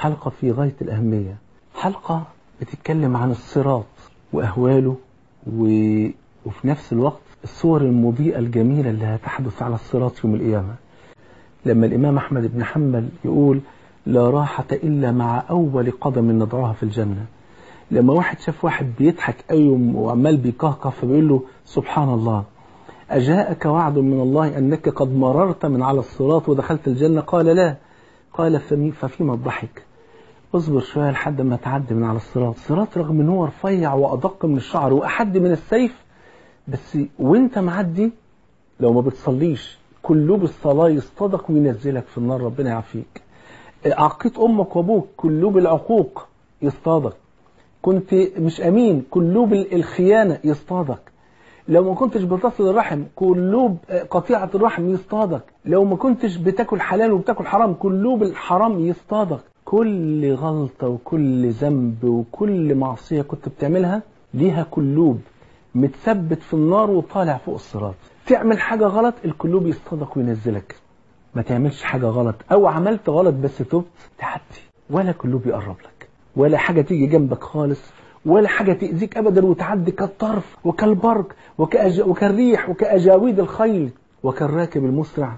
حلقة في غاية الأهمية. حلقة بتتكلم عن الصراط وأهواله و... وفي نفس الوقت الصور المضيئة الجميلة اللي هتحدث على الصراط يوم القيامة. لما الإمام أحمد بن حنبل يقول لا راحة إلا مع أول قدم نضعها في الجنة. لما واحد شاف واحد بيضحك أيوم وعمال بيكهكه فبيقول له سبحان الله أجاءك وعد من الله أنك قد مررت من على الصراط ودخلت الجنة؟ قال لا. قال ففيما الضحك اصبر شوية لحد ما تعدي من على الصراط. الصراط رغم إن هو رفيع وأدق من الشعر وأحد من السيف بس وإنت معدي لو ما بتصليش كلوب الصلاة يصطادك وينزلك في النار ربنا يعافيك. عقيت أمك وأبوك كلوب العقوق يصطادك. كنت مش أمين كلوب الخيانة يصطادك. لو ما كنتش بتصل الرحم كلوب قطيعة الرحم يصطادك. لو ما كنتش بتاكل حلال وبتاكل حرام كلوب الحرام يصطادك. كل غلطة وكل ذنب وكل معصية كنت بتعملها ليها كلوب متثبت في النار وطالع فوق الصراط. تعمل حاجة غلط الكلوب يصطادك وينزلك. ما تعملش حاجة غلط. أو عملت غلط بس تبت تعدي ولا كلوب يقرب لك. ولا حاجة تيجي جنبك خالص. ولا حاجة تأذيك أبدا وتعدي كالطرف وكالبرق وكأج... وكالريح وكأجاويد الخيل وكالراكب المسرع.